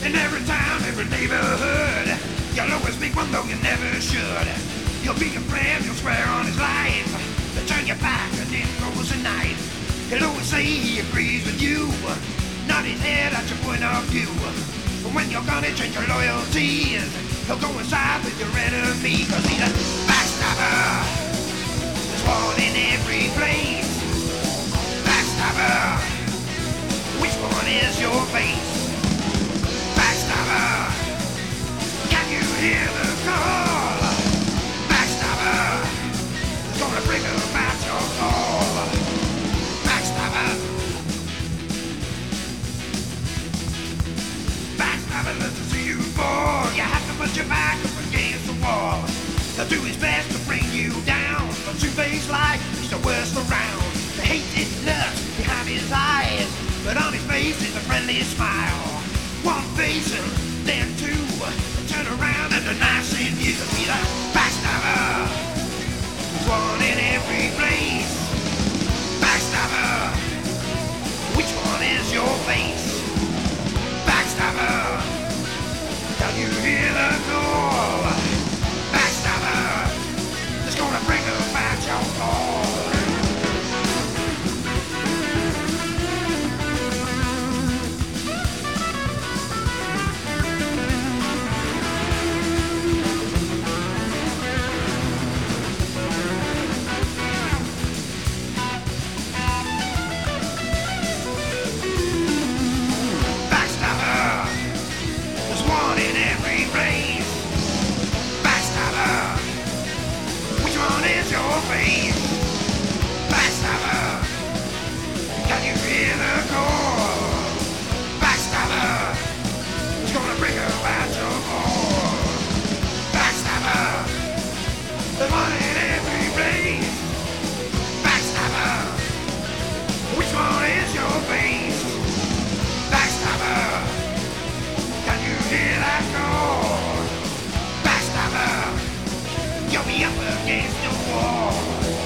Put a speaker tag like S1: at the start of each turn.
S1: In every town, every neighborhood, you'll always make one though you never should. You'll be a friend, you'll swear on his life. To turn your back and then goes a knife. He'll always say he agrees with you. Nod his head at your point of view. But when you're gonna change your loyalties, he'll go inside with your enemy. Cause he's a backstabber. One in he's the worst around. The hate is behind his eyes, but on his face is a friendly smile. One face and then two. Turn around and seeing you. He's a. There's one in every place. Your face? Backstabber. Can Up against the wall.